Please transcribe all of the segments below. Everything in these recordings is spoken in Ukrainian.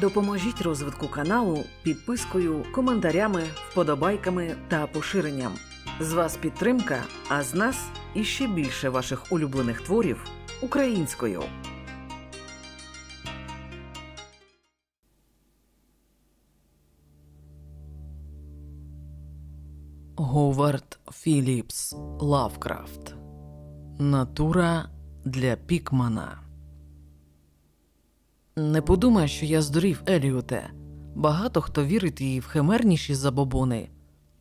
Допоможіть розвитку каналу підпискою, коментарями, вподобайками та поширенням. З вас підтримка, а з нас іще більше ваших улюблених творів українською. Говард Філіпс Лавкрафт Натура для Пікмана. Не подумай, що я здурів, Еліоте. Багато хто вірить їй в химерніші забобони.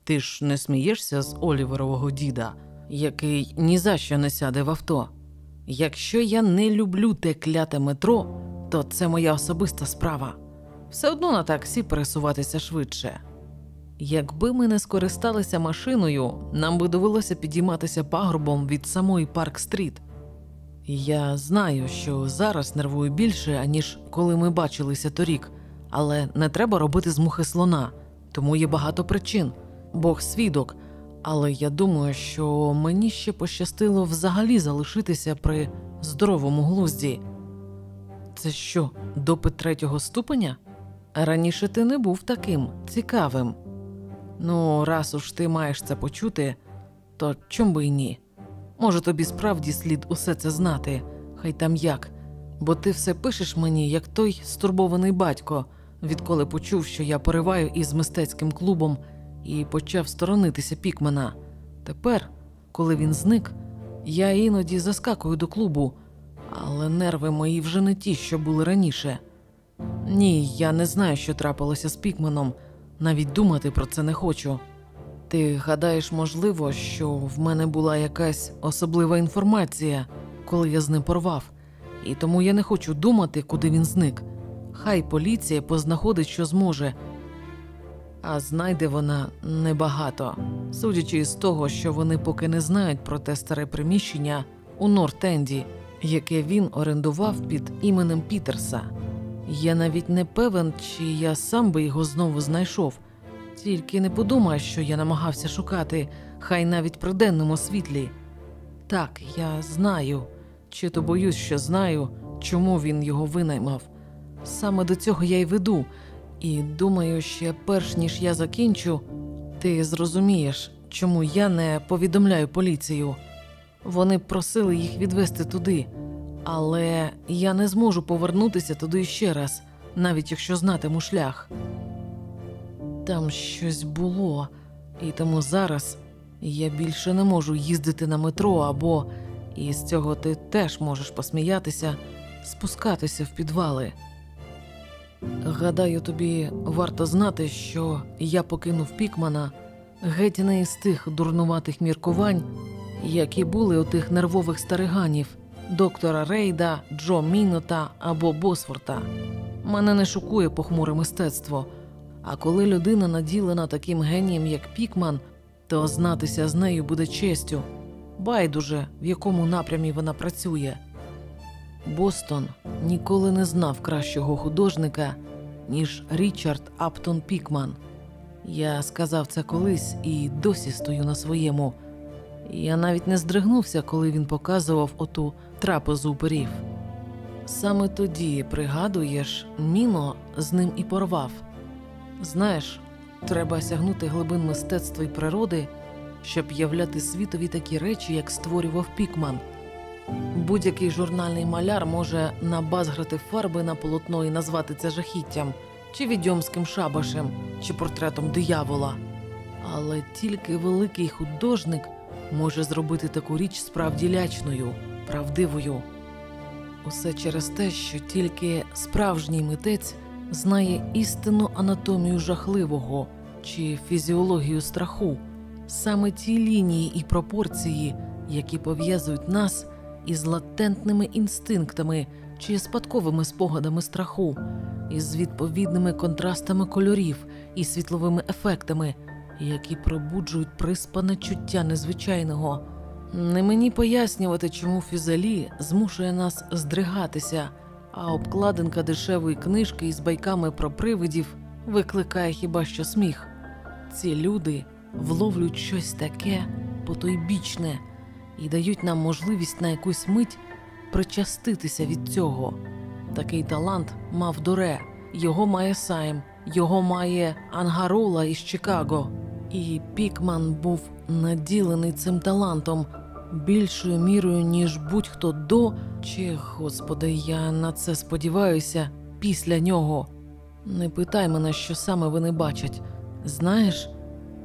Ти ж не смієшся з Оліверового діда, який ні за що не сяде в авто. Якщо я не люблю те кляте метро, то це моя особиста справа. Все одно на таксі пересуватися швидше. Якби ми не скористалися машиною, нам би довелося підійматися пагорбом від самої Парк Стріт. Я знаю, що зараз нервую більше, аніж коли ми бачилися торік, але не треба робити з мухи слона, тому є багато причин. Бог свідок, але я думаю, що мені ще пощастило взагалі залишитися при здоровому глузді. Це що, допит третього ступеня? Раніше ти не був таким цікавим. Ну, раз уж ти маєш це почути, то чом би й ні? Може, тобі справді слід усе це знати, хай там як, бо ти все пишеш мені, як той стурбований батько, відколи почув, що я пориваю із мистецьким клубом і почав сторонитися Пікмена. Тепер, коли він зник, я іноді заскакую до клубу, але нерви мої вже не ті, що були раніше. Ні, я не знаю, що трапилося з Пікменом, навіть думати про це не хочу. Ти гадаєш, можливо, що в мене була якась особлива інформація, коли я з ним порвав, і тому я не хочу думати, куди він зник. Хай поліція познаходить, що зможе. А знайде вона небагато, судячи з того, що вони поки не знають про те старе приміщення у Нортенді, яке він орендував під іменем Пітерса. Я навіть не певен, чи я сам би його знову знайшов. Тільки не подумай, що я намагався шукати, хай навіть при денному світлі. Так, я знаю, чи то боюсь, що знаю, чому він його винаймав. Саме до цього я й веду, і думаю, ще перш ніж я закінчу, ти зрозумієш, чому я не повідомляю поліцію. Вони просили їх відвести туди, але я не зможу повернутися туди ще раз, навіть якщо знатиму шлях. Там щось було, і тому зараз я більше не можу їздити на метро або, і з цього ти теж можеш посміятися, спускатися в підвали. Гадаю, тобі варто знати, що я покинув Пікмана геть не із тих дурнуватих міркувань, які були у тих нервових стариганів доктора Рейда, Джо Мінота або Босфорта. Мене не шокує похмуре мистецтво. А коли людина наділена таким генієм, як Пікман, то знатися з нею буде честю, байдуже, в якому напрямі вона працює. Бостон ніколи не знав кращого художника, ніж Річард Аптон Пікман. Я сказав це колись і досі стою на своєму. Я навіть не здригнувся, коли він показував оту трапезу уперів. Саме тоді, пригадуєш, Міно з ним і порвав. Знаєш, треба сягнути глибин мистецтва і природи, щоб являти світові такі речі, як створював Пікман. Будь-який журнальний маляр може набазграти фарби на полотно і назвати це жахіттям, чи відьомським шабашем, чи портретом диявола. Але тільки великий художник може зробити таку річ справді лячною, правдивою. Усе через те, що тільки справжній митець знає істинну анатомію жахливого чи фізіологію страху, саме ті лінії і пропорції, які пов'язують нас із латентними інстинктами чи спадковими спогадами страху, із відповідними контрастами кольорів і світловими ефектами, які пробуджують приспане чуття незвичайного. Не мені пояснювати, чому фізалі змушує нас здригатися, а обкладинка дешевої книжки із байками про привидів викликає хіба що сміх. Ці люди вловлюють щось таке потойбічне і дають нам можливість на якусь мить причаститися від цього. Такий талант мав Доре, його має Сайм, його має Ангарола із Чикаго. І Пікман був наділений цим талантом більшою мірою, ніж будь-хто до чи, господи, я на це сподіваюся, після нього. Не питай мене, що саме вони бачать. Знаєш,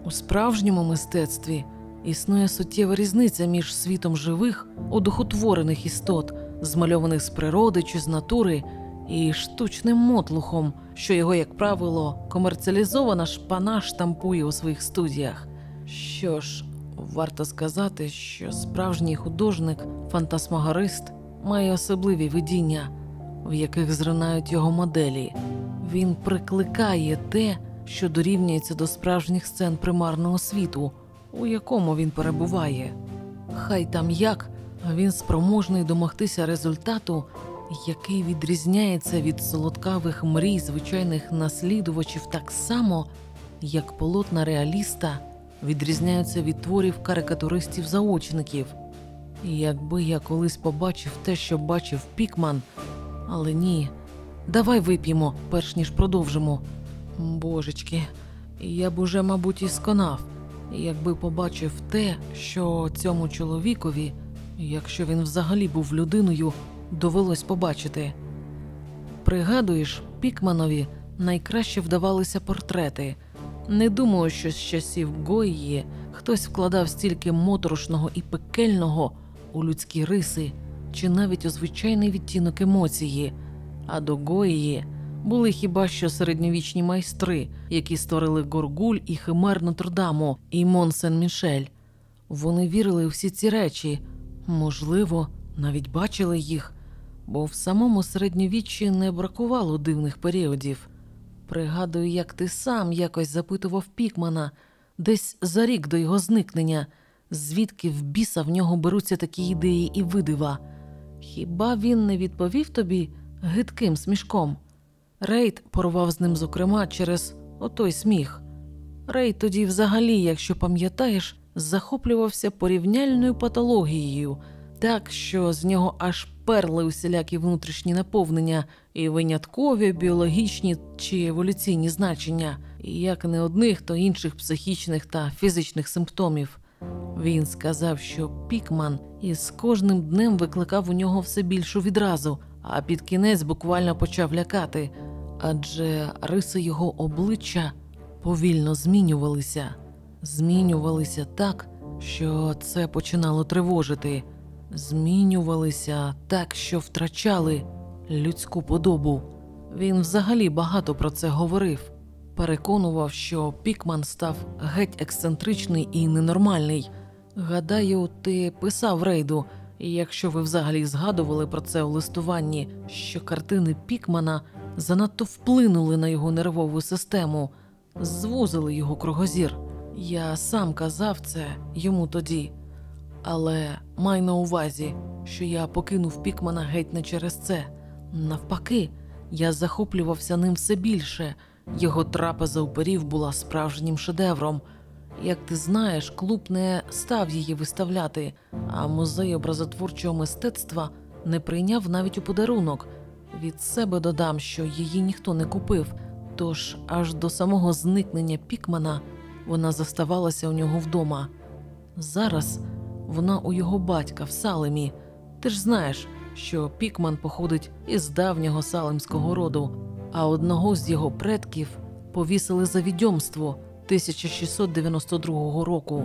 у справжньому мистецтві існує суттєва різниця між світом живих, одухотворених істот, змальованих з природи чи з натури, і штучним мотлухом, що його, як правило, комерціалізована шпана штампує у своїх студіях. Що ж, варто сказати, що справжній художник, фантасмагорист, має особливі видіння, в яких зринають його моделі. Він прикликає те, що дорівнюється до справжніх сцен примарного світу, у якому він перебуває. Хай там як, він спроможний домогтися результату, який відрізняється від солодкавих мрій звичайних наслідувачів так само, як полотна реаліста відрізняються від творів карикатуристів-заочників. І Якби я колись побачив те, що бачив Пікман, але ні, давай вип'ємо, перш ніж продовжимо. Божечки, я б уже, мабуть, і сконав, якби побачив те, що цьому чоловікові, якщо він взагалі був людиною, довелось побачити. Пригадуєш, Пікманові найкраще вдавалися портрети. Не думаю, що з часів Гойї хтось вкладав стільки моторошного і пекельного у людські риси, чи навіть у звичайний відтінок емоції, а до Гойї були хіба що середньовічні майстри, які створили Горгуль і Химер Нотр-Даму і Мон Сен-Мішель. Вони вірили у всі ці речі, можливо, навіть бачили їх, бо в самому середньовіччі не бракувало дивних періодів. Пригадую, як ти сам якось запитував Пікмана десь за рік до його зникнення, звідки в біса в нього беруться такі ідеї і видива. Хіба він не відповів тобі гидким смішком? Рейд порвав з ним, зокрема, через отой сміх. Рейд тоді, взагалі, якщо пам'ятаєш, захоплювався порівняльною патологією, так що з нього аж перли усілякі внутрішні наповнення і виняткові біологічні чи еволюційні значення, і як не одних, то інших психічних та фізичних симптомів. Він сказав, що Пікман із кожним днем викликав у нього все більшу відразу, а під кінець буквально почав лякати, адже риси його обличчя повільно змінювалися, змінювалися так, що це починало тривожити, змінювалися так, що втрачали людську подобу. Він взагалі багато про це говорив. Переконував, що Пікман став геть ексцентричний і ненормальний. Гадаю, ти писав рейду, і якщо ви взагалі згадували про це у листуванні, що картини Пікмана занадто вплинули на його нервову систему, звузили його кругозір. Я сам казав це йому тоді, але май на увазі, що я покинув Пікмана геть не через це. Навпаки, я захоплювався ним все більше. Його трапеза оперів була справжнім шедевром. Як ти знаєш, клуб не став її виставляти, а музей образотворчого мистецтва не прийняв навіть у подарунок. Від себе додам, що її ніхто не купив, тож аж до самого зникнення Пікмана вона заставалася у нього вдома. Зараз вона у його батька в Салемі. Ти ж знаєш, що Пікман походить із давнього салемського роду, а одного з його предків повісили за відьомство 1692 року.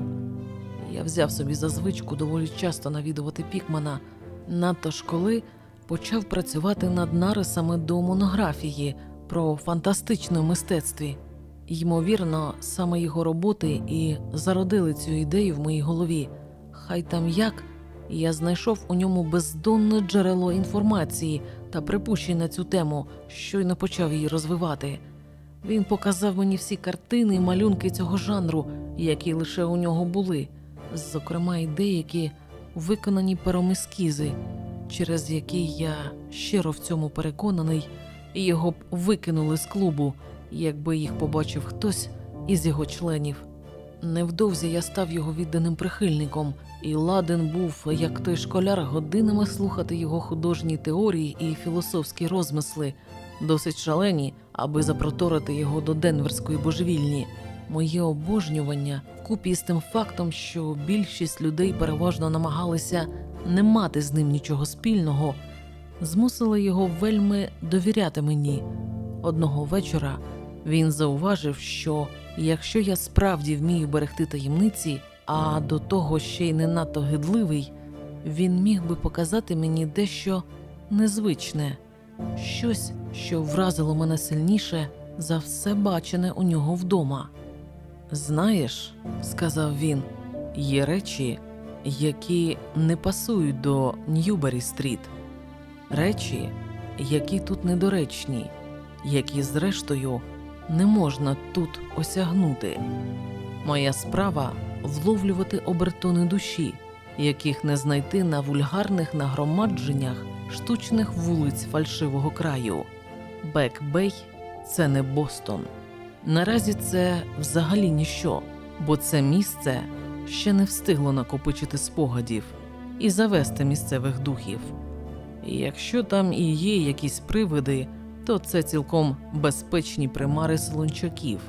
Я взяв собі за звичку доволі часто навідувати Пікмана, надто ж коли почав працювати над нарисами до монографії про фантастичне мистецтві. Ймовірно, саме його роботи і зародили цю ідею в моїй голові. Хай там як я знайшов у ньому бездонне джерело інформації та припущень на цю тему, щойно почав її розвивати. Він показав мені всі картини і малюнки цього жанру, які лише у нього були, зокрема, й деякі виконані пером ескізи, через які я щиро в цьому переконаний, його б викинули з клубу, якби їх побачив хтось із його членів. Невдовзі я став його відданим прихильником, і ладен був, як той школяр, годинами слухати його художні теорії і філософські розмисли. досить шалені, аби запроторити його до денверської божевільні. Моє обожнювання вкупі з тим фактом, що більшість людей переважно намагалися не мати з ним нічого спільного, змусило його вельми довіряти мені. Одного вечора він зауважив, що якщо я справді вмію берегти таємниці, а до того ще й не надто гидливий, він міг би показати мені дещо незвичне, щось, що вразило мене сильніше за все бачене у нього вдома. Знаєш, сказав він, є речі, які не пасують до Ньюбері Стріт, речі, які тут недоречні, які, зрештою, не можна тут осягнути. Моя справа вловлювати обертони душі, яких не знайти на вульгарних нагромадженнях штучних вулиць фальшивого краю. Бек-Бей – це не Бостон. Наразі це взагалі ніщо, бо це місце ще не встигло накопичити спогадів і завести місцевих духів. Якщо там і є якісь привиди, то це цілком безпечні примари солончаків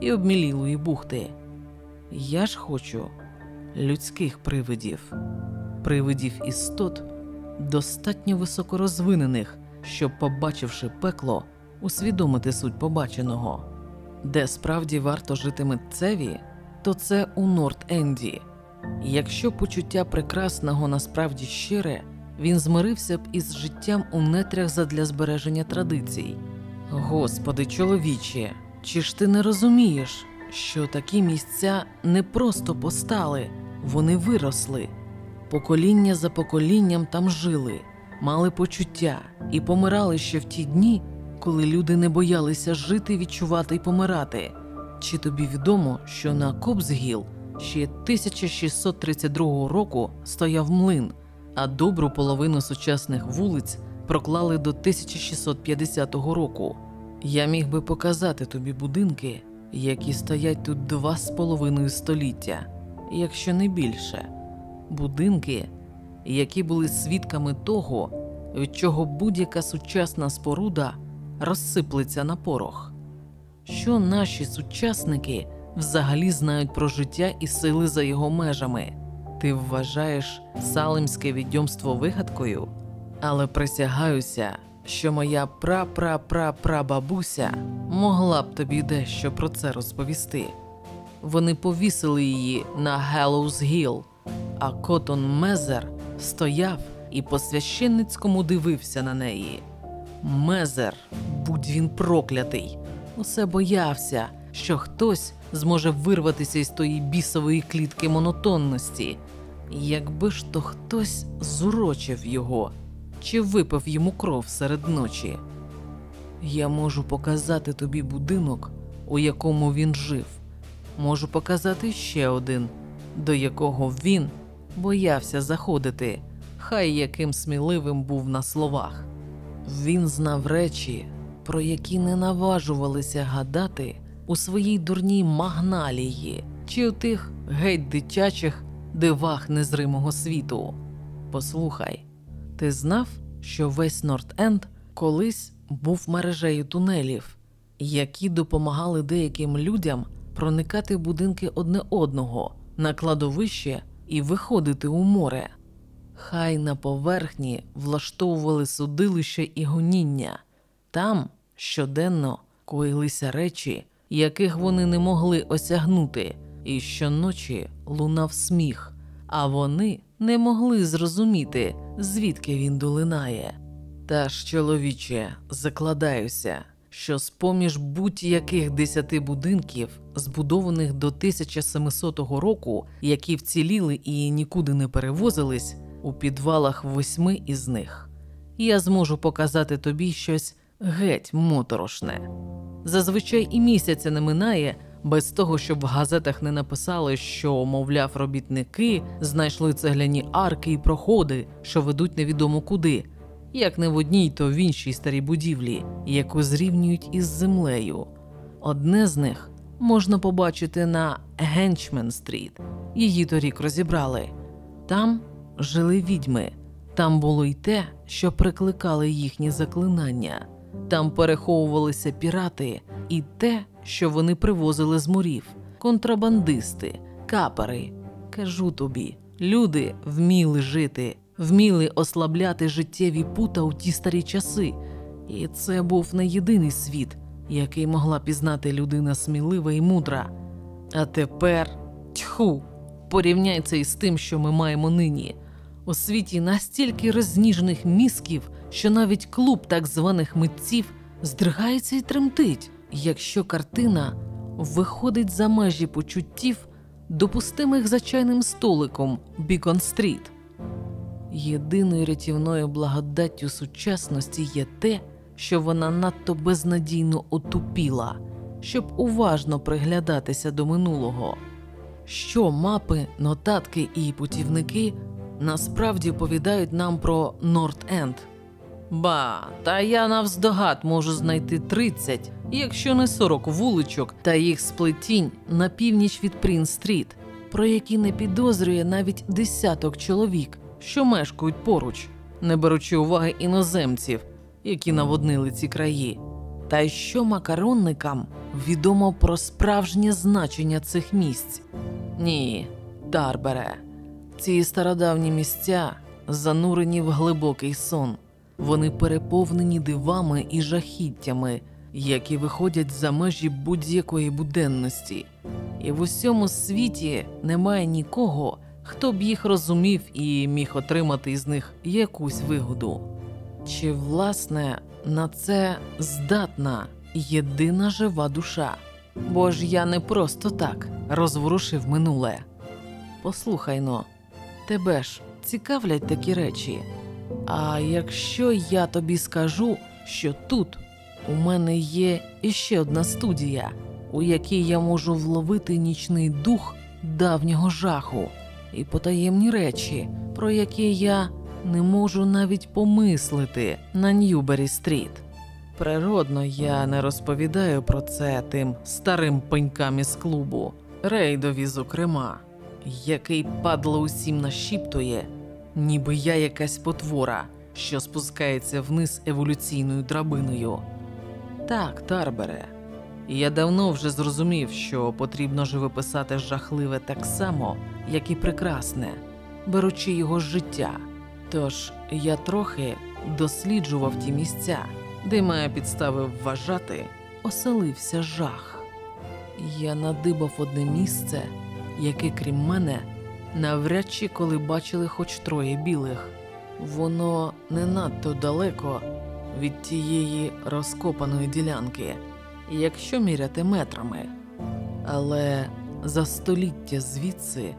і обмілілої бухти. Я ж хочу людських привидів, привидів істот, достатньо високорозвинених, щоб, побачивши пекло, усвідомити суть побаченого. Де справді варто жити митцеві, то це у Норт-Енді. Якщо почуття прекрасного насправді щире, він змирився б із життям у нетрях задля збереження традицій. Господи, чоловіче, чи ж ти не розумієш, що такі місця не просто постали, вони виросли, покоління за поколінням там жили, мали почуття і помирали ще в ті дні, коли люди не боялися жити, відчувати й помирати. Чи тобі відомо, що на Кобсгіл ще 1632 року стояв млин, а добру половину сучасних вулиць проклали до 1650 року? Я міг би показати тобі будинки, які стоять тут два з половиною століття, якщо не більше, будинки, які були свідками того, від чого будь-яка сучасна споруда розсиплеться на порох. Що наші сучасники взагалі знають про життя і сили за його межами? Ти вважаєш салимське відьомство вигадкою? Але присягаюся, що моя пра-пра-пра-прабабуся могла б тобі дещо про це розповісти. Вони повісили її на Галлоуз Гіл, а Котон Мезер стояв і по священницькому дивився на неї. Мезер, будь він проклятий, усе боявся, що хтось зможе вирватися із тої бісової клітки монотонності, якби ж то хтось зурочив його чи випив йому кров серед ночі. Я можу показати тобі будинок, у якому він жив, можу показати ще один, до якого він боявся заходити, хай яким сміливим був на словах. Він знав речі, про які не наважувалися гадати у своїй дурній магналії чи у тих геть дитячих дивах незримого світу. Послухай, ти знав, що весь Норт-Енд колись був мережею тунелів, які допомагали деяким людям проникати в будинки одне одного на кладовище і виходити у море. Хай на поверхні влаштовували судилище і гоніння, там щоденно коїлися речі, яких вони не могли осягнути, і щоночі лунав сміх, а вони не могли зрозуміти, звідки він долинає. Та ж, чоловіче, закладаюся, що з поміж будь-яких десяти будинків, збудованих до 1700 року, які вціліли і нікуди не перевозились, у підвалах восьми із них, я зможу показати тобі щось геть моторошне. Зазвичай і місяця не минає без того, щоб в газетах не написали, що, мовляв, робітники знайшли цегляні арки і проходи, що ведуть невідомо куди, як не в одній, то в іншій старій будівлі, яку зрівнюють із землею. Одне з них можна побачити на Генчмен Стріт. Її торік розібрали. Там жили відьми, там було й те, що прикликали їхні заклинання. Там переховувалися пірати і те, що вони привозили з морів, контрабандисти, капери. Кажу тобі, люди вміли жити, вміли ослабляти життєві пута у ті старі часи. І це був не єдиний світ, який могла пізнати людина смілива і мудра. А тепер тьху, порівняй це із тим, що ми маємо нині. У світі настільки розніжених мізків, що навіть клуб так званих митців здригається і тремтить, якщо картина виходить за межі почуттів, допустимих за чайним столиком Бікон Стріт. Єдиною рятівною благодаттю сучасності є те, що вона надто безнадійно отупіла, щоб уважно приглядатися до минулого. Що мапи, нотатки і путівники насправді оповідають нам про Норт-Енд. Ба, та я навздогад можу знайти 30, якщо не 40 вуличок та їх сплетінь на північ від Прін-стріт, про які не підозрює навіть десяток чоловік, що мешкають поруч, не беручи уваги іноземців, які наводнили ці краї. Та й що макаронникам відомо про справжнє значення цих місць? Ні, Тарбере, ці стародавні місця занурені в глибокий сон. Вони переповнені дивами і жахіттями, які виходять за межі будь-якої буденності. І в усьому світі немає нікого, хто б їх розумів і міг отримати із них якусь вигоду. Чи, власне, на це здатна єдина жива душа? Бо ж я не просто так розворушив минуле. Послухай но, тебе ж цікавлять такі речі. А якщо я тобі скажу, що тут у мене є іще одна студія, у якій я можу вловити нічний дух давнього жаху і потаємні речі, про які я не можу навіть помислити на Ньюбері Стріт. Природно, я не розповідаю про це тим старим пенькам із клубу, рейдові, зокрема, який падло усім нашіптує, ніби я якась потвора, що спускається вниз еволюційною драбиною. Так, Тарбере, я давно вже зрозумів, що потрібно живописати жахливе так само, як і прекрасне, беручи його життя. Тож я трохи досліджував ті місця, де має підстави вважати, оселився жах. Я надибав одне місце, яке, крім мене, навряд чи коли бачили хоч троє білих. Воно не надто далеко від тієї розкопаної ділянки, якщо міряти метрами. Але за століття звідси,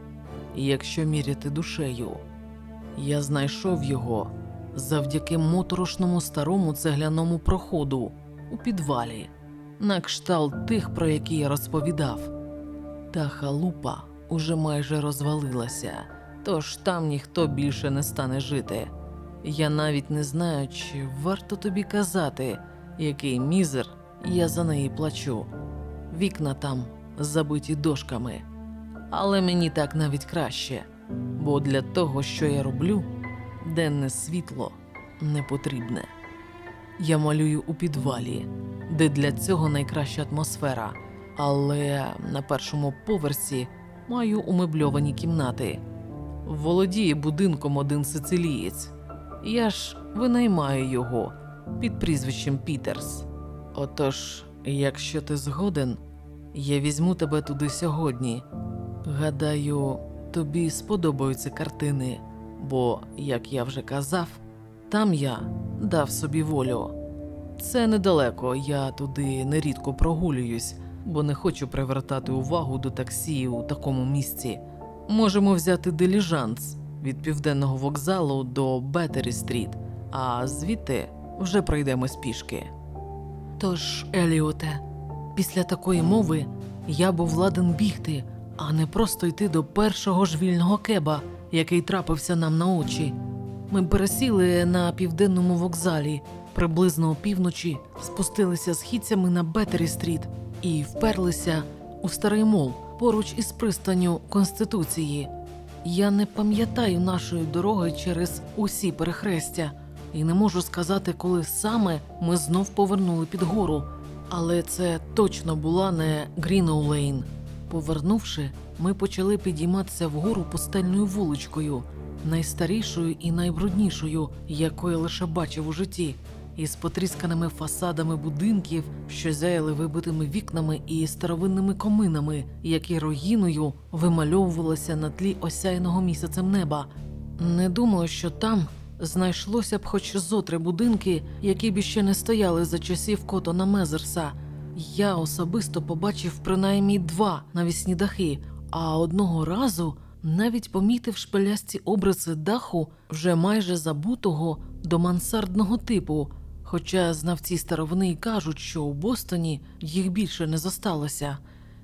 якщо міряти душею, я знайшов його завдяки моторошному старому цегляному проходу у підвалі, на кшталт тих, про які я розповідав. Та халупа уже майже розвалилася, тож там ніхто більше не стане жити. Я навіть не знаю, чи варто тобі казати, який мізер я за неї плачу. Вікна там забиті дошками, але мені так навіть краще, бо для того, що я роблю, денне світло не потрібне. Я малюю у підвалі, де для цього найкраща атмосфера, але на першому поверсі маю умебльовані кімнати. Володіє будинком один сицилієць. Я ж винаймаю його під прізвищем Пітерс. Отож, якщо ти згоден, я візьму тебе туди сьогодні. Гадаю, тобі сподобаються картини, бо, як я вже казав, там я дав собі волю. Це недалеко, я туди нерідко прогулююсь, бо не хочу привертати увагу до таксі у такому місці. Можемо взяти диліжанс від південного вокзалу до Беттері Стріт, а звідти вже пройдемось пішки. Тож, Еліоте, після такої мови я був ладен бігти, а не просто йти до першого ж вільного кеба, який трапився нам на очі. Ми пересіли на південному вокзалі, приблизно опівночі спустилися східцями на Беттері Стріт і вперлися у старий мол поруч із пристанню Конституції. Я не пам'ятаю нашої дороги через усі перехрестя, і не можу сказати, коли саме ми знов повернули під гору. Але це точно була не Гріноу-Лейн. Повернувши, ми почали підійматися вгору пустельною вуличкою, найстарішою і найбруднішою, якої лише бачив у житті, із потрісканими фасадами будинків, що зяяли вибитими вікнами і старовинними коминами, які руїною вимальовувалися на тлі осяйного місяцем неба. Не думаю, що там знайшлося б хоч зотри будинки, які б ще не стояли за часів Котона Мезерса. Я особисто побачив принаймні два навісні дахи, а одного разу навіть помітив шпилясті обриси даху вже майже забутого до мансардного типу. Хоча знавці старовини кажуть, що у Бостоні їх більше не зосталося.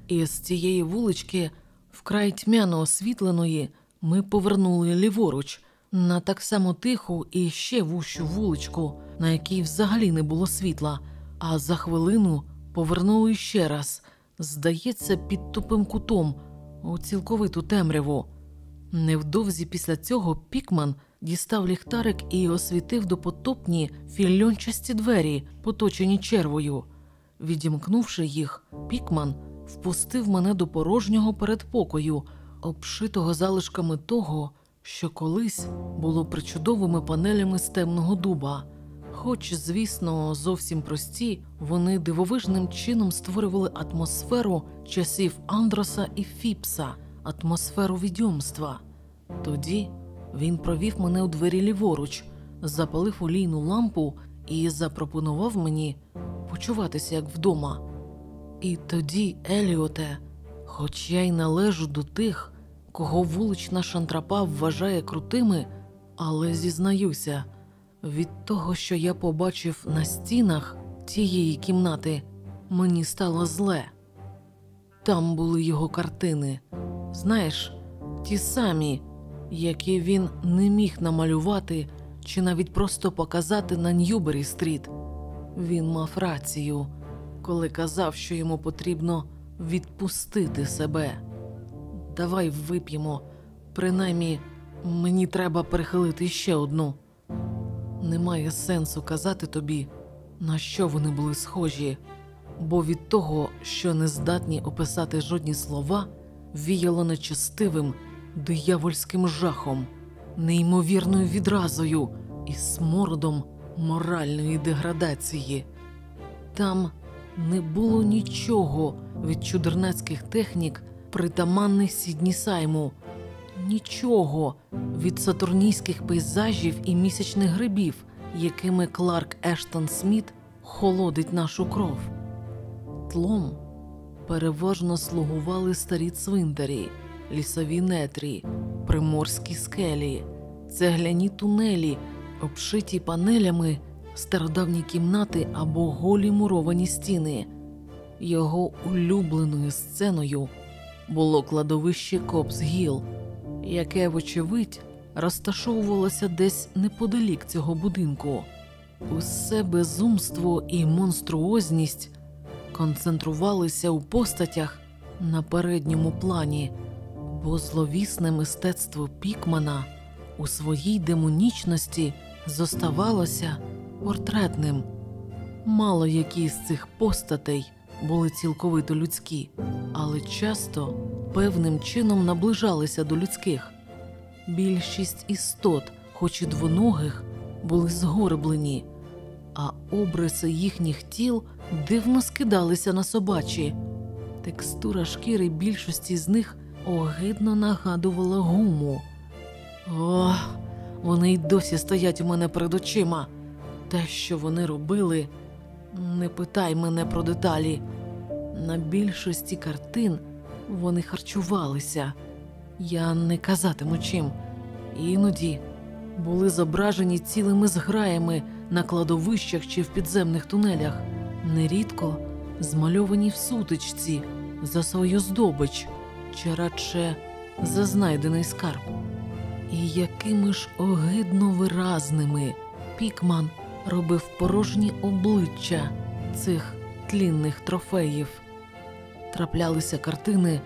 І з цієї вулички, вкрай тьмяно освітленої, ми повернули ліворуч на так само тиху і ще вущу вуличку, на якій взагалі не було світла, а за хвилину повернули ще раз, здається, під тупим кутом у цілковиту темряву. Невдовзі після цього Пікман дістав ліхтарик і освітив допотопні фільончасті двері, поточені червою. Відімкнувши їх, Пікман впустив мене до порожнього передпокою, обшитого залишками того, що колись було причудовими панелями з темного дуба. Хоч, звісно, зовсім прості, вони дивовижним чином створювали атмосферу часів Андроса і Фіпса, атмосферу відьомства. Тоді він провів мене у двері ліворуч, запалив олійну лампу і запропонував мені почуватися як вдома. І тоді, Еліоте, хоч я й належу до тих, кого вулична шантрапа вважає крутими, але зізнаюся, від того, що я побачив на стінах тієї кімнати, мені стало зле. Там були його картини, знаєш, ті самі, які він не міг намалювати чи навіть просто показати на Ньюбері стріт. Він мав рацію, коли казав, що йому потрібно відпустити себе. Давай вип'ємо, принаймні мені треба перехилити ще одну. Немає сенсу казати тобі, на що вони були схожі, бо від того, що не здатні описати жодні слова, віяло нечестивим, диявольським жахом, неймовірною відразою і смородом моральної деградації. Там не було нічого від чудернацьких технік, притаманних Сідні Сайму, нічого від сатурнійських пейзажів і місячних грибів, якими Кларк Ештон Сміт холодить нашу кров. Тлом переважно слугували старі цвинтарі, лісові нетрі, приморські скелі, цегляні тунелі, обшиті панелями, стародавні кімнати або голі муровані стіни. Його улюбленою сценою було кладовище Копс Гіл, яке, вочевидь, розташовувалося десь неподалік цього будинку. Усе безумство і монструозність концентрувалися у постатях на передньому плані, бо зловісне мистецтво Пікмана у своїй демонічності зоставалося портретним. Мало які з цих постатей були цілковито людські, але часто певним чином наближалися до людських. Більшість істот, хоч і двоногих, були згорблені, а обриси їхніх тіл дивно скидалися на собачі. Текстура шкіри більшості з них огидно нагадувала гуму. О, вони й досі стоять у мене перед очима. Те, що вони робили, не питай мене про деталі. На більшості картин вони харчувалися. Я не казатиму чим. Іноді були зображені цілими зграями на кладовищах чи в підземних тунелях, нерідко змальовані в сутичці за свою здобич, чи радше за знайдений скарб. І якими ж огидно виразними Пікман робив порожні обличчя цих тлінних трофеїв. Траплялися картини,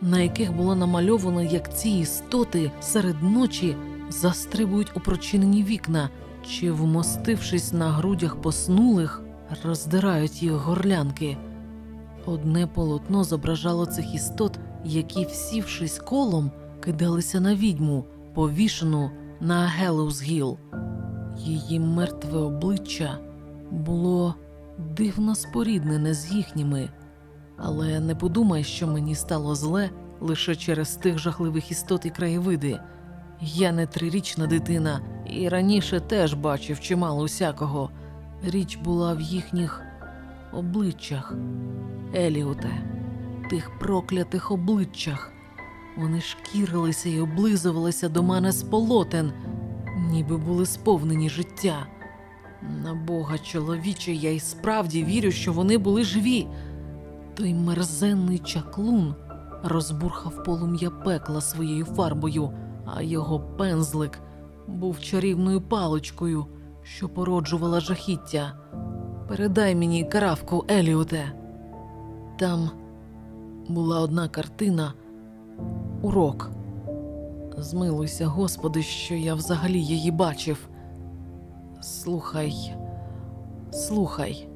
на яких було намальовано, як ці істоти серед ночі застрибують у прочинені вікна чи, вмостившись на грудях поснулих, роздирають їх горлянки. Одне полотно зображало цих істот, які, всівшись колом, кидалися на відьму, повішену на Геллоуз Гіл. Її мертве обличчя було дивно споріднене з їхніми, але не подумай, що мені стало зле лише через тих жахливих істот і краєвиди. Я не трирічна дитина і раніше теж бачив чимало усякого. Річ була в їхніх обличчях. Еліоте, тих проклятих обличчях. Вони шкірилися і облизувалися до мене з полотен, ніби були сповнені життя. На Бога чоловіче, я й справді вірю, що вони були живі. Той мерзенний чаклун розбурхав полум'я пекла своєю фарбою, а його пензлик був чарівною паличкою, що породжувала жахіття. Передай мені каравку, Еліоте. Там була одна картина урок. Змилуйся, Господи, що я взагалі її бачив. Слухай, слухай,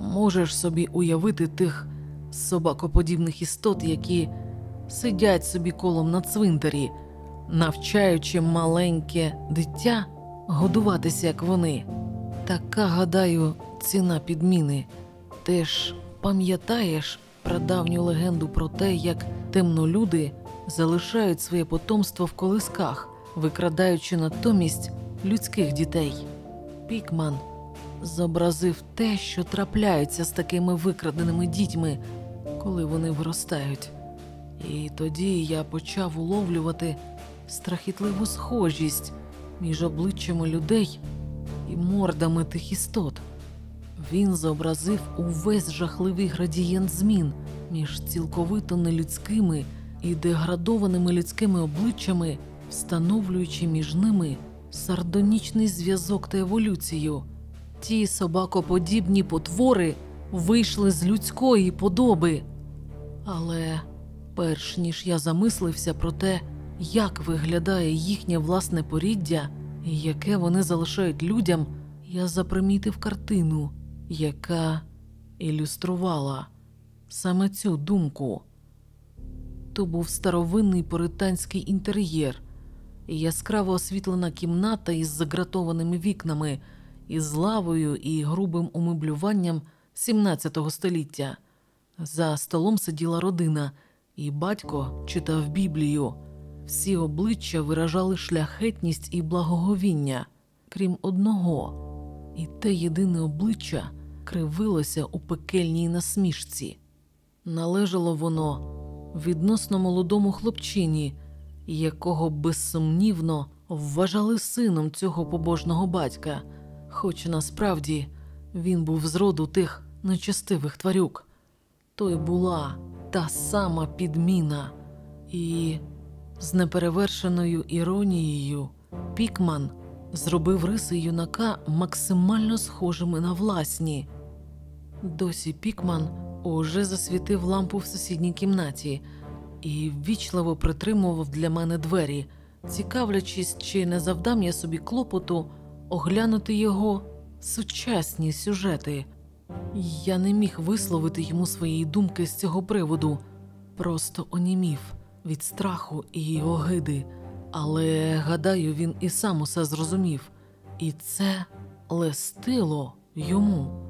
можеш собі уявити тих собакоподібних істот, які сидять собі колом на цвинтарі, навчаючи маленьке дитя годуватися, як вони. Така, гадаю, ціна підміни. Ти ж пам'ятаєш прадавню легенду про те, як темнолюди залишають своє потомство в колисках, викрадаючи натомість людських дітей. Пікман зобразив те, що трапляється з такими викраденими дітьми, коли вони виростають. І тоді я почав уловлювати страхітливу схожість між обличчями людей і мордами тих істот. Він зобразив увесь жахливий градієнт змін між цілковито нелюдськими і деградованими людськими обличчями, встановлюючи між ними сардонічний зв'язок та еволюцію. Ті собакоподібні потвори вийшли з людської подоби. Але перш ніж я замислився про те, як виглядає їхнє власне поріддя і яке вони залишають людям, я запримітив картину, яка ілюструвала саме цю думку. То був старовинний поританський інтер'єр, яскраво освітлена кімната із загратованими вікнами, із лавою і грубим умеблюванням 17 століття. За столом сиділа родина, і батько читав Біблію. Всі обличчя виражали шляхетність і благоговіння, крім одного, і те єдине обличчя кривилося у пекельній насмішці. Належало воно відносно молодому хлопчині, якого безсумнівно вважали сином цього побожного батька, хоч насправді він був з роду тих нечестивих тварюк. То й була та сама підміна, і з неперевершеною іронією Пікман зробив риси юнака максимально схожими на власні. Досі Пікман уже засвітив лампу в сусідній кімнаті і ввічливо притримував для мене двері, цікавлячись, чи не завдам я собі клопоту оглянути його сучасні сюжети. Я не міг висловити йому своєї думки з цього приводу, просто онімів від страху і огиди, але гадаю, він і сам усе зрозумів, і це лестило йому.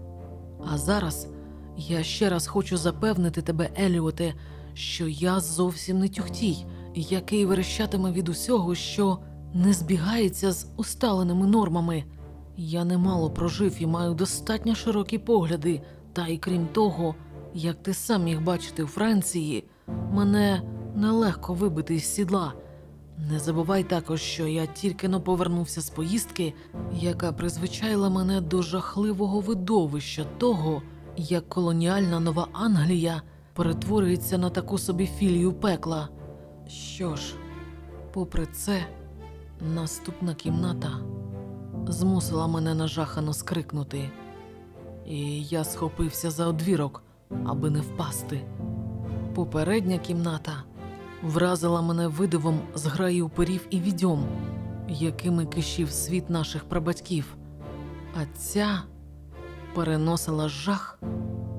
А зараз я ще раз хочу запевнити тебе, Еліоте, що я зовсім не тюхтій, який верещатиме від усього, що не збігається з усталеними нормами. Я немало прожив і маю достатньо широкі погляди, та й крім того, як ти сам міг бачити у Франції, мене нелегко вибити з сідла. Не забувай також, що я тільки но повернувся з поїздки, яка призвичайла мене до жахливого видовища того, як колоніальна Нова Англія перетворюється на таку собі філію пекла. Що ж, попри це, наступна кімната змусила мене нажахано скрикнути, і я схопився за одвірок, аби не впасти. Попередня кімната вразила мене видивом з граї уперів і відьом. якими кишів світ наших прабатьків, а ця переносила жах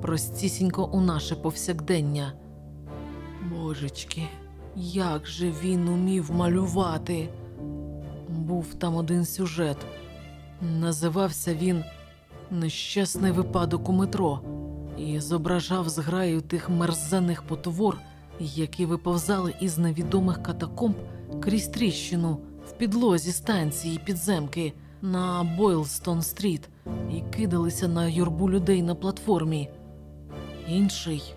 простісінько у наше повсякдення. Божечки, як же він умів малювати? Був там один сюжет. Називався він Нещасний випадок у метро і зображав зграю тих мерзенних потвор, які виповзали із невідомих катакомб крізь тріщину в підлозі станції підземки на Бойлстон Стріт і кидалися на юрбу людей на платформі. Інший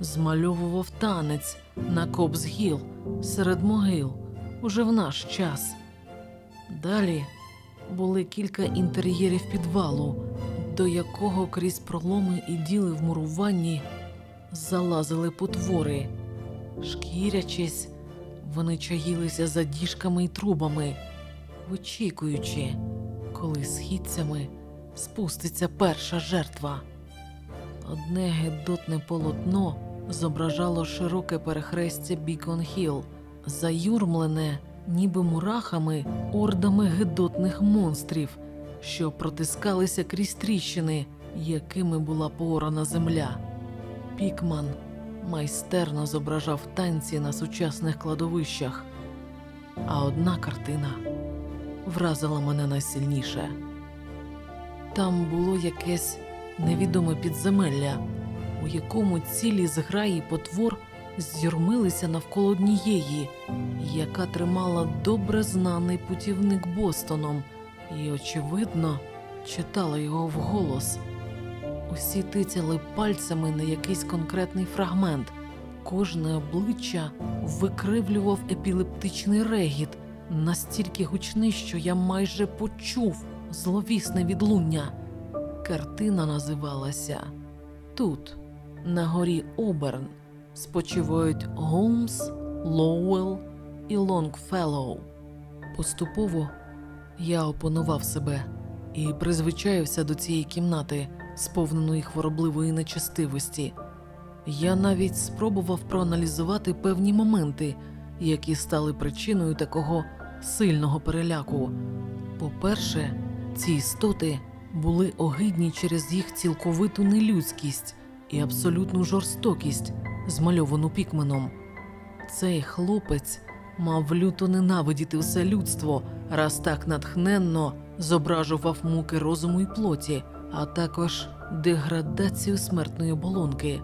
змальовував танець на Кобс-Гіл серед могил уже в наш час. Далі були кілька інтер'єрів підвалу, до якого крізь проломи і діли в муруванні залазили потвори. Шкірячись, вони чаїлися за діжками й трубами, вичікуючи, коли східцями спуститься перша жертва. Одне гидотне полотно зображало широке перехрестя Бікон Хіл, заюрмлене, ніби мурахами, ордами гидотних монстрів, що протискалися крізь тріщини, якими була порана земля. Пікман майстерно зображав танці на сучасних кладовищах, а одна картина вразила мене найсильніше. Там було якесь невідоме підземелля, у якому цілі зграї потвор з'юрмилися навколо однієї, яка тримала добре знаний путівник Бостоном і, очевидно, читала його вголос. Усі тицяли пальцями на якийсь конкретний фрагмент. Кожне обличчя викривлював епілептичний регіт, настільки гучний, що я майже почув зловісне відлуння. Картина називалася Тут, на горі Оберн, спочивають Голмс, Лоуелл і Лонгфеллоу. Поступово я опанував себе і призвичаївся до цієї кімнати, сповненої хворобливої нечестивості. Я навіть спробував проаналізувати певні моменти, які стали причиною такого сильного переляку. По-перше, ці істоти були огидні через їх цілковиту нелюдськість і абсолютну жорстокість, змальовану пікменом. Цей хлопець мав люто ненавидіти все людство, раз так натхненно зображував муки розуму і плоті, а також деградацію смертної оболонки.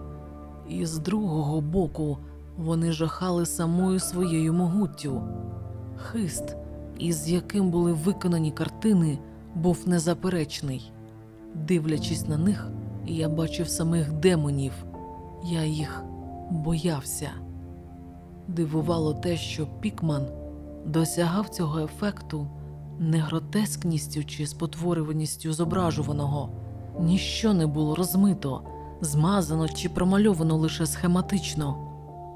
І з другого боку вони жахали самою своєю могуттю. Хист, із яким були виконані картини, був незаперечний. Дивлячись на них, я бачив самих демонів, я їх боявся. Дивувало те, що Пікман досягав цього ефекту не гротескністю чи спотворюваністю зображуваного, ніщо не було розмито, змазано чи промальовано лише схематично.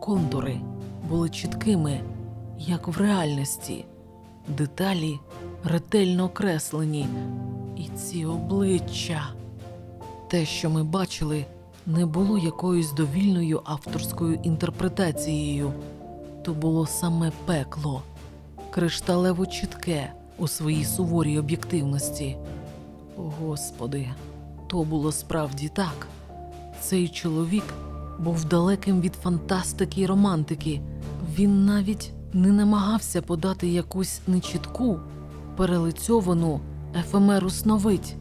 Контури були чіткими, як в реальності, деталі ретельно окреслені, і ці обличчя. Те, що ми бачили, не було якоюсь довільною авторською інтерпретацією, то було саме пекло, кришталево чітке у своїй суворій об'єктивності. Господи, то було справді так. Цей чоловік був далеким від фантастики й романтики. Він навіть не намагався подати якусь нечітку, перелицьовану ефемеру сновидь,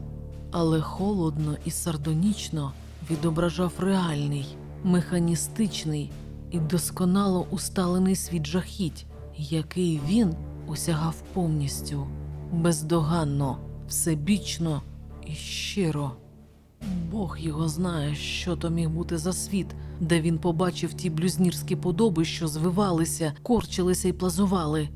але холодно і сардонічно відображав реальний, механістичний і досконало усталений світ жахіть, який він осягав повністю, бездоганно, всебічно і щиро. Бог його знає, що то міг бути за світ, де він побачив ті блюзнірські подоби, що звивалися, корчилися і плазували.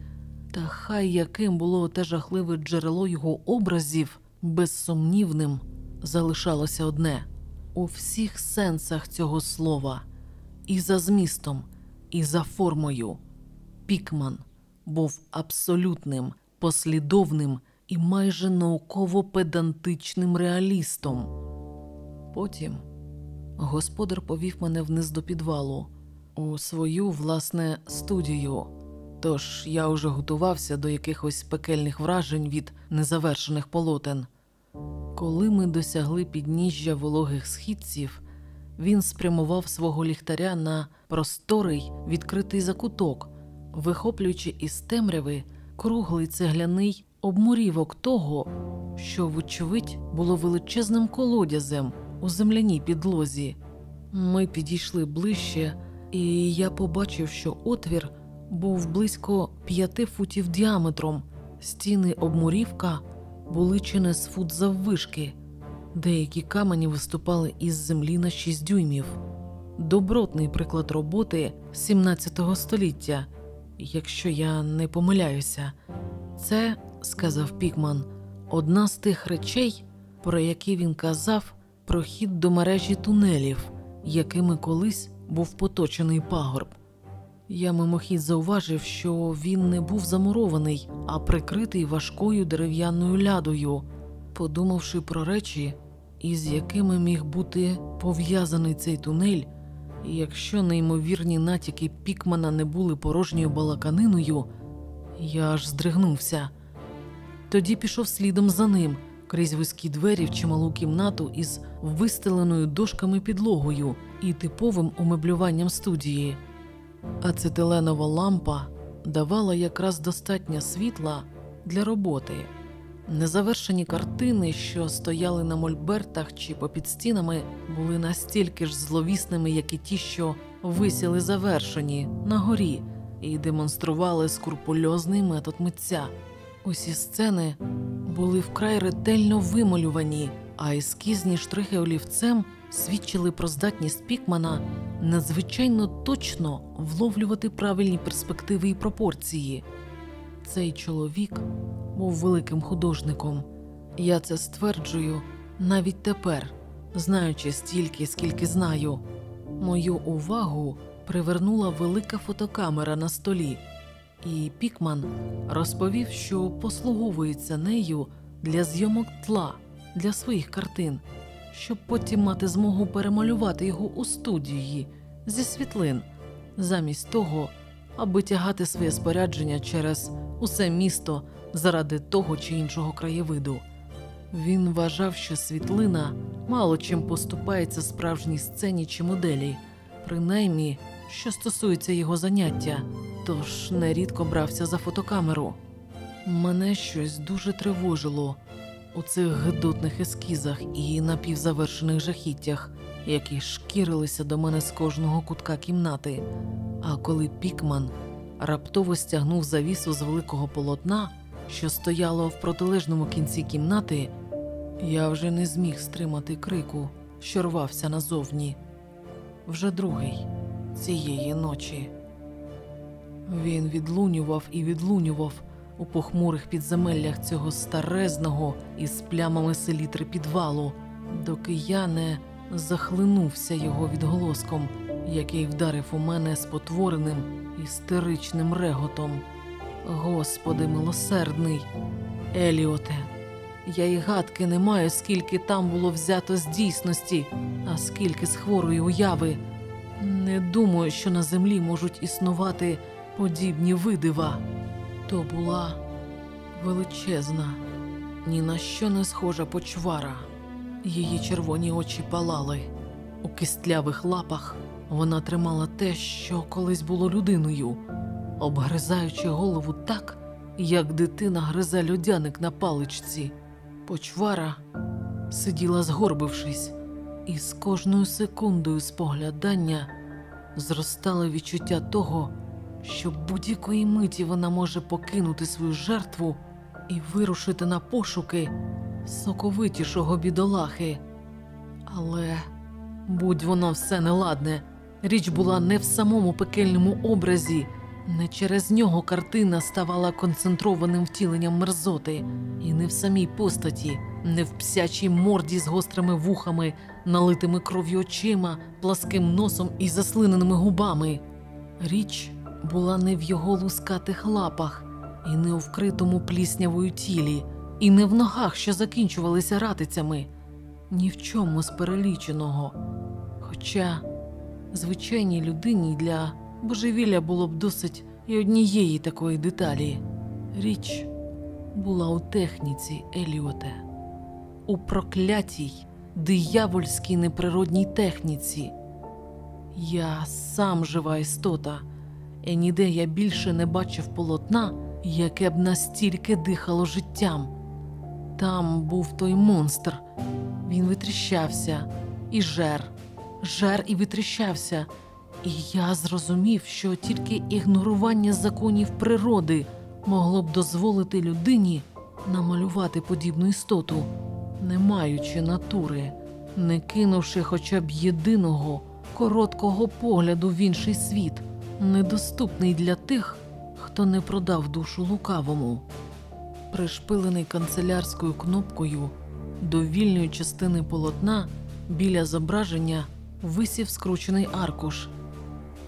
Та хай яким було те жахливе джерело його образів, безсумнівним залишалося одне у всіх сенсах цього слова, і за змістом, і за формою. Пікман був абсолютним, послідовним і майже науково-педантичним реалістом. Потім господар повів мене вниз до підвалу у свою власне студію. Тож я уже готувався до якихось пекельних вражень від незавершених полотен. Коли ми досягли підніжжя вологих східців, він спрямував свого ліхтаря на просторий відкритий закуток, вихоплюючи із темряви круглий цегляний обмурівок того, що, вочевидь, було величезним колодязем у земляній підлозі. Ми підійшли ближче, і я побачив, що отвір був близько п'яти футів діаметром. Стіни обмурівка були чи не з фут заввишки. Деякі камені виступали із землі на 6 дюймів. Добротний приклад роботи 17 століття, якщо я не помиляюся. Це, сказав Пікман, одна з тих речей, про які він казав про хід до мережі тунелів, якими колись був поточений пагорб. Я мимохідь зауважив, що він не був замурований, а прикритий важкою дерев'яною лядою, подумавши про речі, із якими міг бути пов'язаний цей тунель, якщо неймовірні натяки Пікмана не були порожньою балаканиною, я аж здригнувся. Тоді пішов слідом за ним крізь вузькі двері в чималу кімнату із вистеленою дошками підлогою і типовим умеблюванням студії. Ацетиленова лампа давала якраз достатньо світла для роботи. Незавершені картини, що стояли на мольбертах чи попід стінами, були настільки ж зловісними, як і ті, що висіли завершені на горі, і демонстрували скрупульозний метод митця. Усі сцени були вкрай ретельно вималювані, а ескізні штрихи олівцем свідчили про здатність Пікмана надзвичайно точно вловлювати правильні перспективи і пропорції. Цей чоловік був великим художником. Я це стверджую навіть тепер, знаючи стільки, скільки знаю. Мою увагу привернула велика фотокамера на столі, і Пікман розповів, що послуговується нею для зйомок тла для своїх картин, щоб потім мати змогу перемалювати його у студії зі світлин, замість того, аби тягати своє спорядження через усе місто заради того чи іншого краєвиду. Він вважав, що світлина мало чим поступається справжній сцені чи моделі, принаймні, що стосується його заняття, тож нерідко брався за фотокамеру. Мене щось дуже тривожило у цих гидотних ескізах і напівзавершених жахіттях, які шкірилися до мене з кожного кутка кімнати. А коли Пікман раптово стягнув завісу з великого полотна, що стояло в протилежному кінці кімнати, я вже не зміг стримати крику, що рвався назовні. Вже другий цієї ночі. Він відлунював і відлунював у похмурих підземеллях цього старезного із плямами селітри підвалу, доки я не захлинувся його відголоском, який вдарив у мене спотвореним істеричним реготом. Господи милосердний, Еліоте, я й гадки не маю, скільки там було взято з дійсності, а скільки з хворої уяви. Не думаю, що на землі можуть існувати подібні видива. То була величезна, ні на що не схожа почвара. Її червоні очі палали. У кистлявих лапах вона тримала те, що колись було людиною, обгризаючи голову так, як дитина гризе льодяник на паличці. Почвара сиділа згорбившись, і з кожною секундою споглядання зростало відчуття того, що будь-якої миті вона може покинути свою жертву і вирушити на пошуки соковитішого бідолахи. Але будь воно все неладне, річ була не в самому пекельному образі, не через нього картина ставала концентрованим втіленням мерзоти, і не в самій постаті, не в псячій морді з гострими вухами, налитими кров'ю очима, пласким носом і заслиненими губами. Річ була не в його лускатих лапах, і не у вкритому пліснявою тілі, і не в ногах, що закінчувалися ратицями, ні в чому з переліченого. Хоча звичайній людині для божевілля було б досить і однієї такої деталі. Річ була у техніці Еліоте, у проклятій диявольській неприродній техніці. Я сам жива істота, і ніде я більше не бачив полотна, яке б настільки дихало життям. Там був той монстр. Він витріщався і жер, жер і витріщався. І я зрозумів, що тільки ігнорування законів природи могло б дозволити людині намалювати подібну істоту, не маючи натури, не кинувши хоча б єдиного короткого погляду в інший світ, недоступний для тих, хто не продав душу лукавому. Пришпилений канцелярською кнопкою до вільної частини полотна біля зображення висів скручений аркуш.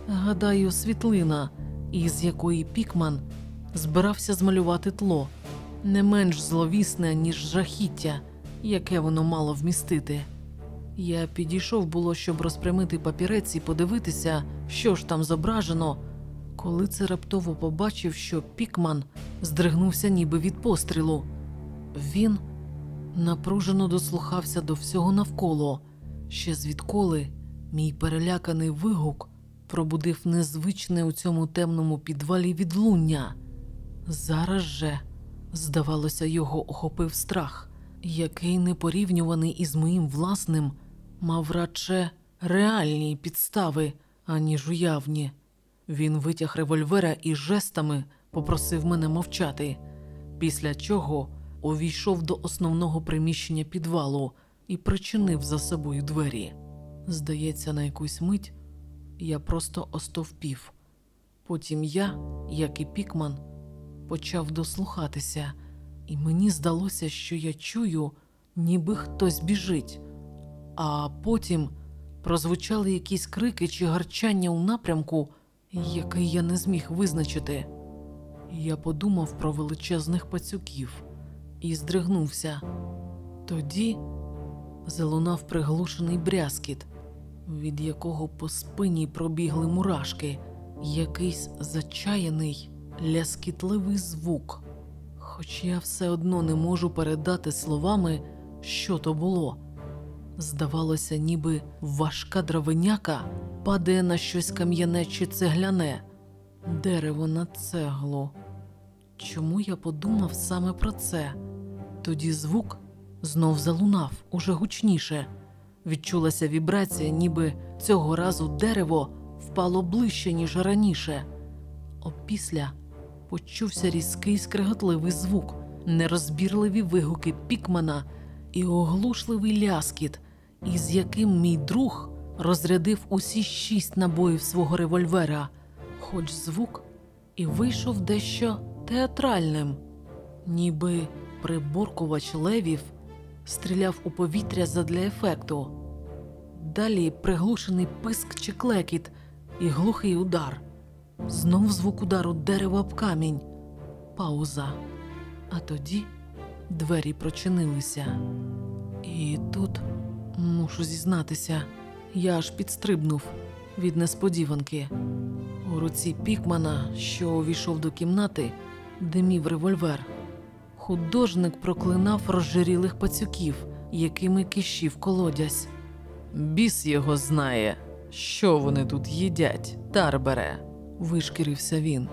Гадаю, світлина, із якої Пікман збирався змалювати тло, не менш зловісне, ніж жахіття, яке воно мало вмістити. Я підійшов було, щоб розпрямити папірець і подивитися, що ж там зображено, коли це раптово побачив, що Пікман здригнувся ніби від пострілу. Він напружено дослухався до всього навколо, ще звідколи мій переляканий вигук пробудив незвичне у цьому темному підвалі відлуння. Зараз же, здавалося, його охопив страх, який непорівнюваний із моїм власним, мав радше реальні підстави, аніж уявні. Він витяг револьвера і жестами попросив мене мовчати, після чого увійшов до основного приміщення підвалу і причинив за собою двері. Здається, на якусь мить я просто остовпів. Потім я, як і Пікман, почав дослухатися, і мені здалося, що я чую, ніби хтось біжить, а потім прозвучали якісь крики чи гарчання у напрямку, який я не зміг визначити. Я подумав про величезних пацюків і здригнувся. Тоді залунав приглушений брязкіт, від якого по спині пробігли мурашки, якийсь зачаяний, ляскітливий звук. Хоч я все одно не можу передати словами, що то було. Здавалося, ніби важка дровиняка падає на щось кам'яне чи цегляне, дерево на цеглу. Чому я подумав саме про це? Тоді звук знов залунав уже гучніше. Відчулася вібрація, ніби цього разу дерево впало ближче, ніж раніше. Опісля почувся різкий скриготливий звук, нерозбірливі вигуки Пікмана і оглушливий ляскіт, із яким мій друг розрядив усі шість набоїв свого револьвера, хоч звук і вийшов дещо театральним, ніби приборкувач левів стріляв у повітря задля ефекту. Далі приглушений писк чи клекіт і глухий удар. Знов звук удару дерева об камінь, пауза. А тоді двері прочинилися. І тут, мушу зізнатися, я аж підстрибнув від несподіванки. У руці Пікмана, що увійшов до кімнати, димів револьвер. Художник проклинав розжирілих пацюків, якими кишів колодязь. Біс його знає, що вони тут їдять, тарбере, вишкірився він.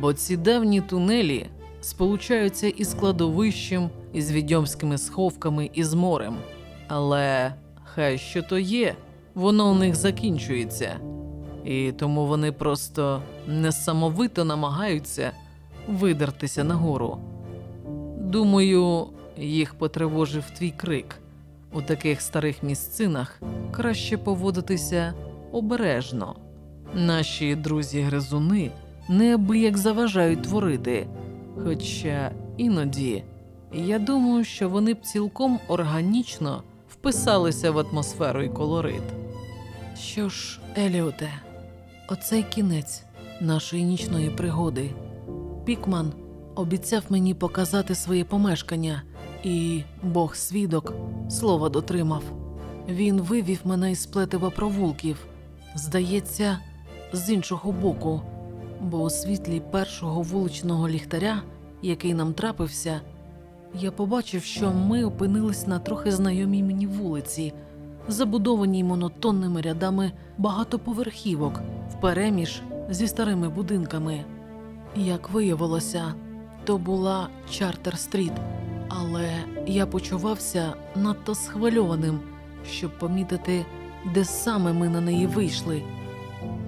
Бо ці давні тунелі сполучаються із кладовищем, із відьомськими сховками і з морем. Але хай що то є, воно у них закінчується, і тому вони просто несамовито намагаються видертися нагору. Думаю, їх потривожив твій крик. У таких старих місцинах краще поводитися обережно. Наші друзі-гризуни неабияк заважають творити, хоча іноді я думаю, що вони б цілком органічно вписалися в атмосферу і колорит. Що ж, Еліоте, оцей кінець нашої нічної пригоди. Пікман обіцяв мені показати своє помешкання, і Бог свідок слова дотримав. Він вивів мене із сплетива провулків, здається, з іншого боку, бо у світлі першого вуличного ліхтаря, який нам трапився, я побачив, що ми опинились на трохи знайомій мені вулиці, забудованій монотонними рядами багатоповерхівок впереміж зі старими будинками. Як виявилося, то була Чартер Стріт, але я почувався надто схвильованим, щоб помітити, де саме ми на неї вийшли.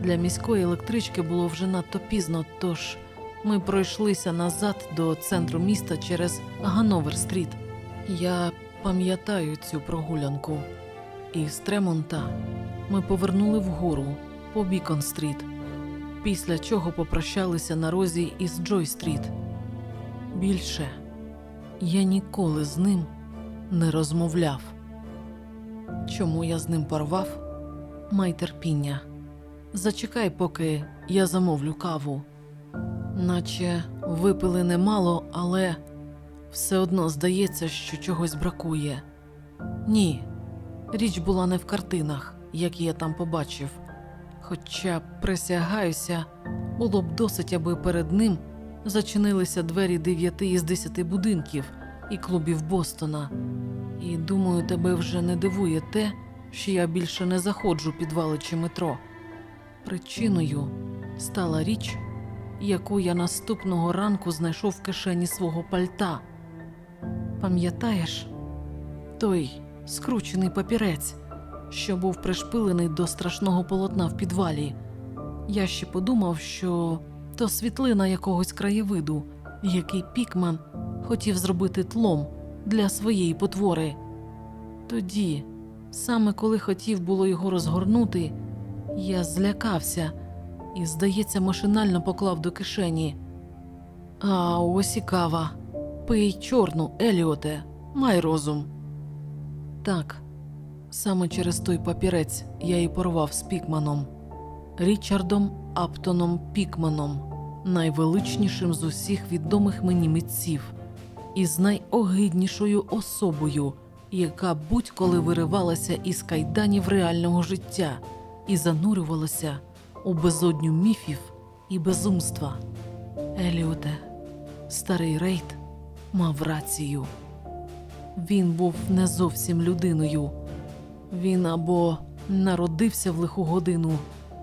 Для міської електрички було вже надто пізно, тож ми пройшлися назад до центру міста через Гановер-стріт. Я пам'ятаю цю прогулянку. Із Тремонта ми повернули вгору по Бікон-стріт, після чого попрощалися на розі із Джой-стріт. Більше я ніколи з ним не розмовляв. Чому я з ним порвав? Май терпіння. Зачекай, поки я замовлю каву. Наче випили немало, але все одно здається, що чогось бракує. Ні, річ була не в картинах, які я там побачив. Хоча, присягаюся, було б досить, аби перед ним зачинилися двері дев'яти із десяти будинків і клубів Бостона. І думаю, тебе вже не дивує те, що я більше не заходжу підвали чи метро. Причиною стала річ, яку я наступного ранку знайшов в кишені свого пальта. Пам'ятаєш той скручений папірець, що був пришпилений до страшного полотна в підвалі. Я ще подумав, що то світлина якогось краєвиду, який Пікман хотів зробити тлом для своєї потвори. Тоді, саме коли хотів було його розгорнути, я злякався і, здається, машинально поклав до кишені. А ось і кава. Пий чорну, Еліоте, май розум. Так, саме через той папірець я і порвав з Пікманом, Річардом Аптоном Пікманом, найвеличнішим з усіх відомих мені митців, і з найогиднішою особою, яка будь-коли виривалася із кайданів реального життя і занурювалася у безодню міфів і безумства. Еліоте, старий Рейд мав рацію. Він був не зовсім людиною. Він або народився в лиху годину,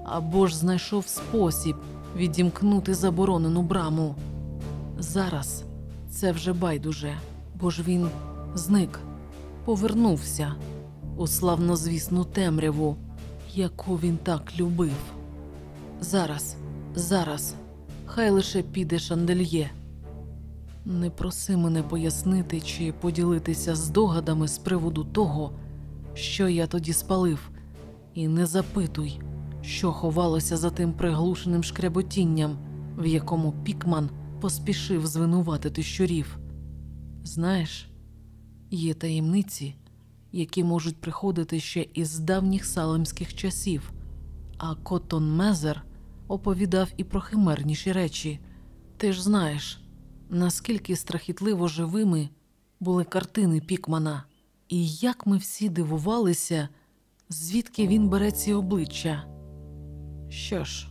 або ж знайшов спосіб відімкнути заборонену браму. Зараз це вже байдуже, бо ж він зник, повернувся у славнозвісну темряву, яку він так любив. Зараз, зараз, хай лише піде шандельє. Не проси мене пояснити чи поділитися здогадами з приводу того, що я тоді спалив, і не запитуй, що ховалося за тим приглушеним шкряботінням, в якому Пікман поспішив звинуватити щурів. Знаєш, є таємниці, які можуть приходити ще із давніх салемських часів, а Коттон Мезер оповідав і про химерніші речі. Ти ж знаєш, наскільки страхітливо живими були картини Пікмана, і як ми всі дивувалися, звідки він бере ці обличчя. Що ж,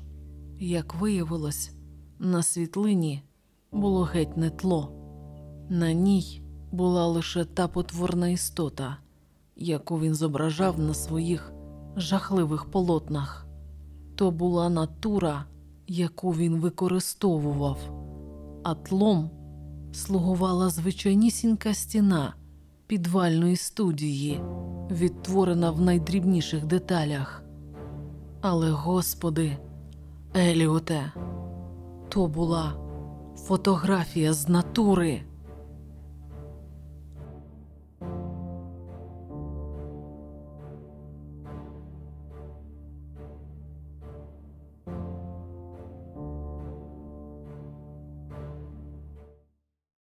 як виявилось, на світлині було геть не тло, на ній була лише та потворна істота, яку він зображав на своїх жахливих полотнах. То була натура, яку він використовував, а тлом слугувала звичайнісінька стіна підвальної студії, відтворена в найдрібніших деталях. Але, Господи, Еліоте, то була фотографія з натури.